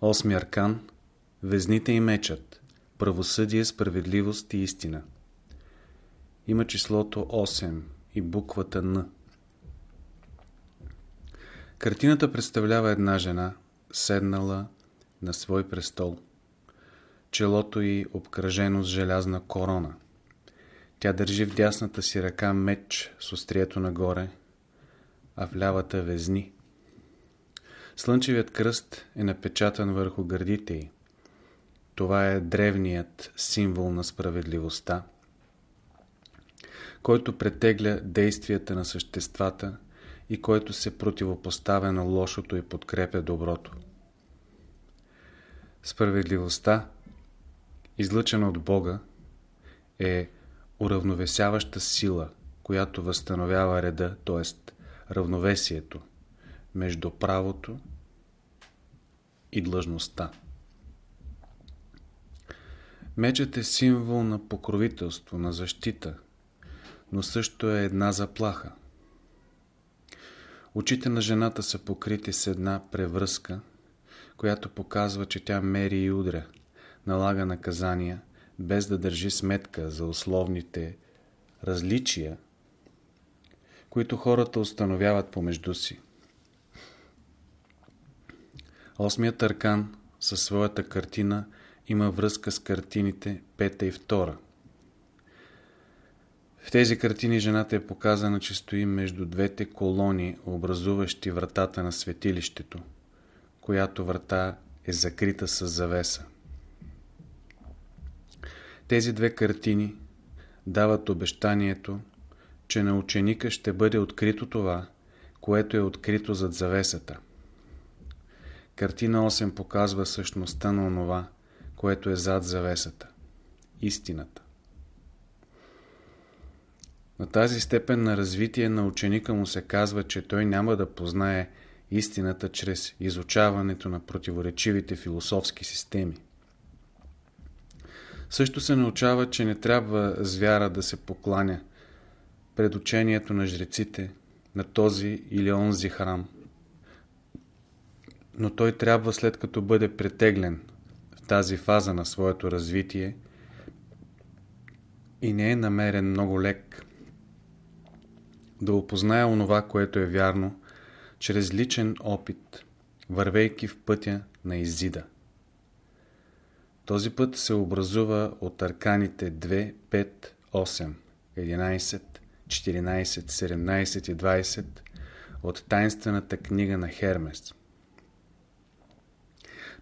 Осми аркан Везните и мечът Правосъдие, справедливост и истина Има числото 8 и буквата Н. Картината представлява една жена, седнала на свой престол. Челото й обкръжено с желязна корона. Тя държи в дясната си ръка меч с острието нагоре, а в лявата везни. Слънчевият кръст е напечатан върху гърдите й. Това е древният символ на справедливостта, който претегля действията на съществата и който се противопоставя на лошото и подкрепя доброто. Справедливостта, излъчена от Бога, е уравновесяваща сила, която възстановява реда, т.е. равновесието между правото и длъжността. Мечът е символ на покровителство, на защита, но също е една заплаха. Очите на жената са покрити с една превръзка, която показва, че тя мери и удря, налага наказания, без да държи сметка за условните различия, които хората установяват помежду си. Осмият аркан със своята картина има връзка с картините пета и втора. В тези картини жената е показана, че стои между двете колони, образуващи вратата на светилището, която врата е закрита с завеса. Тези две картини дават обещанието, че на ученика ще бъде открито това, което е открито зад завесата. Картина 8 показва същността на онова, което е зад завесата. Истината. На тази степен на развитие на ученика му се казва, че той няма да познае истината чрез изучаването на противоречивите философски системи. Също се научава, че не трябва с вяра да се покланя пред учението на жреците, на този или онзи храм. Но той трябва след като бъде претеглен в тази фаза на своето развитие и не е намерен много лек да опознае онова, което е вярно, чрез личен опит, вървейки в пътя на Изида. Този път се образува от арканите 2, 5, 8, 11, 14, 17 и 20 от тайнствената книга на Хермес.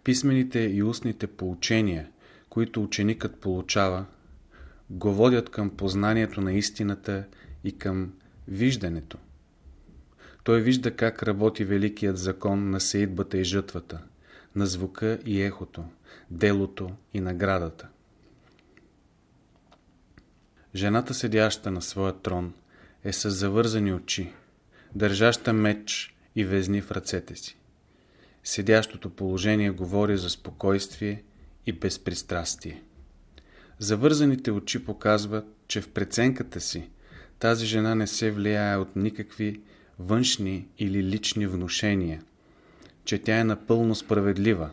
Писмените и устните поучения, които ученикът получава, го водят към познанието на истината и към виждането. Той вижда как работи великият закон на сеидбата и жътвата, на звука и ехото, делото и наградата. Жената, седяща на своя трон, е с завързани очи, държаща меч и везни в ръцете си. Седящото положение говори за спокойствие и безпристрастие. Завързаните очи показват, че в преценката си тази жена не се влияе от никакви външни или лични внушения, че тя е напълно справедлива.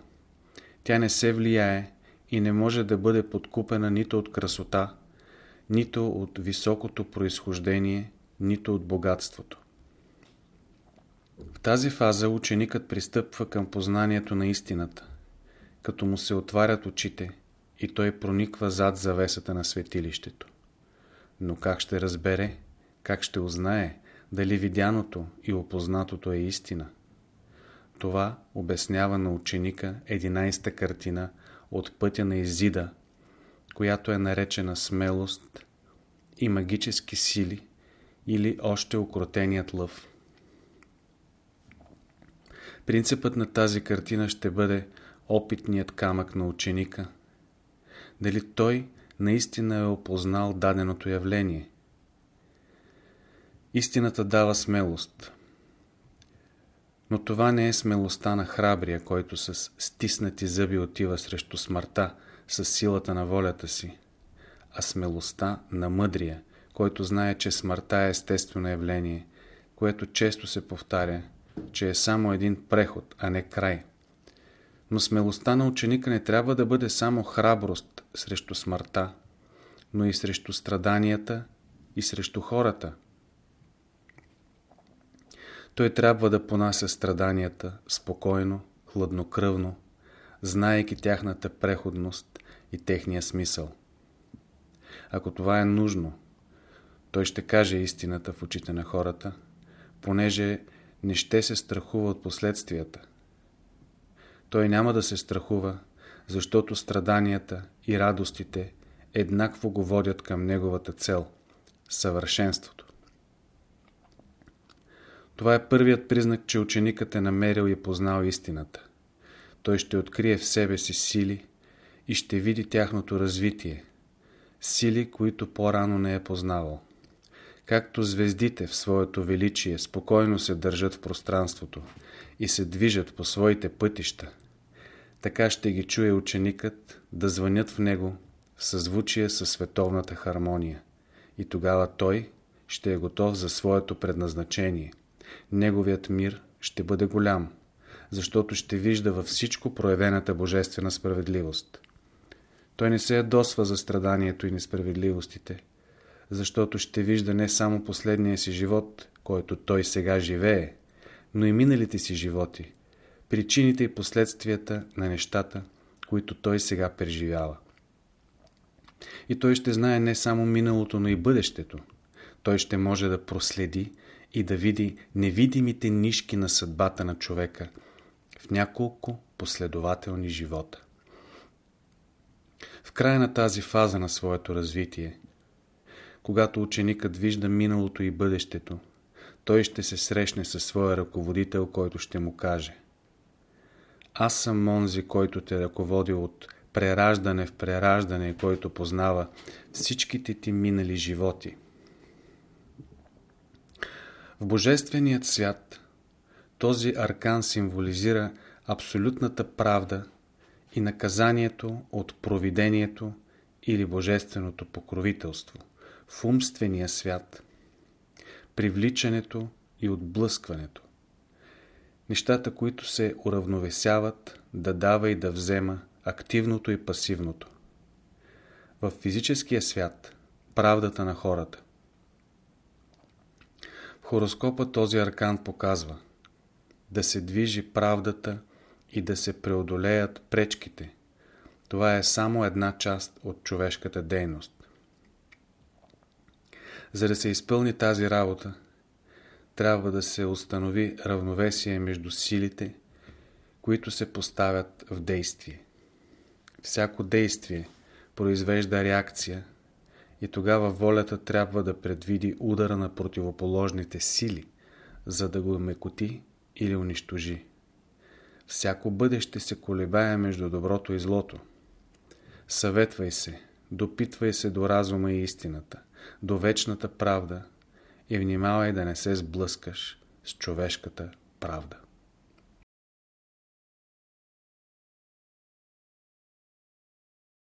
Тя не се влияе и не може да бъде подкупена нито от красота, нито от високото произхождение, нито от богатството. В тази фаза ученикът пристъпва към познанието на истината, като му се отварят очите и той прониква зад завесата на светилището. Но как ще разбере, как ще узнае, дали видяното и опознатото е истина? Това обяснява на ученика 11-та картина от пътя на Изида, която е наречена смелост и магически сили или още окротеният лъв. Принципът на тази картина ще бъде опитният камък на ученика. Дали той наистина е опознал даденото явление. Истината дава смелост. Но това не е смелостта на храбрия, който с стиснати зъби отива срещу смъртта с силата на волята си, а смелостта на мъдрия, който знае, че смъртта е естествено явление, което често се повтаря, че е само един преход, а не край. Но смелостта на ученика не трябва да бъде само храброст срещу смъртта, но и срещу страданията и срещу хората. Той трябва да понася страданията спокойно, хладнокръвно, знаейки тяхната преходност и техния смисъл. Ако това е нужно, той ще каже истината в очите на хората, понеже не ще се страхува от последствията. Той няма да се страхува, защото страданията и радостите еднакво го водят към неговата цел – съвършенството. Това е първият признак, че ученикът е намерил и познал истината. Той ще открие в себе си сили и ще види тяхното развитие. Сили, които по-рано не е познавал. Както звездите в своето величие спокойно се държат в пространството и се движат по своите пътища, така ще ги чуе ученикът да звънят в него в съзвучие със световната хармония. И тогава той ще е готов за своето предназначение. Неговият мир ще бъде голям, защото ще вижда във всичко проявената божествена справедливост. Той не се ядосва за страданието и несправедливостите, защото ще вижда не само последния си живот, който той сега живее, но и миналите си животи, причините и последствията на нещата, които той сега преживява. И той ще знае не само миналото, но и бъдещето. Той ще може да проследи и да види невидимите нишки на съдбата на човека в няколко последователни живота. В края на тази фаза на своето развитие, когато ученикът вижда миналото и бъдещето, той ще се срещне със своя ръководител, който ще му каже Аз съм онзи, който те ръководи от прераждане в прераждане, който познава всичките ти минали животи. В Божественият свят този аркан символизира абсолютната правда и наказанието от провидението или божественото покровителство. В умствения свят привличането и отблъскването. Нещата, които се уравновесяват, да дава и да взема, активното и пасивното. В физическия свят правдата на хората. В хороскопа този аркан показва да се движи правдата и да се преодолеят пречките. Това е само една част от човешката дейност. За да се изпълни тази работа, трябва да се установи равновесие между силите, които се поставят в действие. Всяко действие произвежда реакция и тогава волята трябва да предвиди удара на противоположните сили, за да го мекоти или унищожи. Всяко бъдеще се колебае между доброто и злото. Съветвай се, допитвай се до разума и истината, до вечната правда и внимавай да не се сблъскаш с човешката правда.